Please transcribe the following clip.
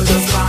just